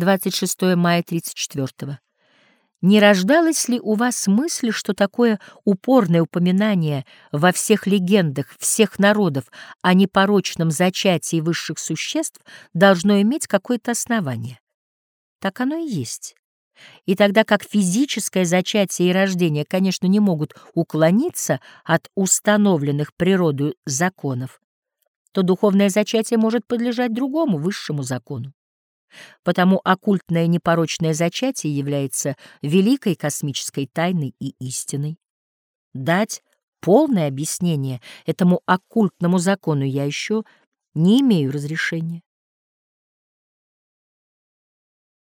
26 мая 34 -го. Не рождалась ли у вас мысль, что такое упорное упоминание во всех легендах всех народов о непорочном зачатии высших существ должно иметь какое-то основание? Так оно и есть. И тогда как физическое зачатие и рождение, конечно, не могут уклониться от установленных природой законов, то духовное зачатие может подлежать другому высшему закону. Потому оккультное непорочное зачатие является великой космической тайной и истиной. Дать полное объяснение этому оккультному закону я еще не имею разрешения.